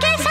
Que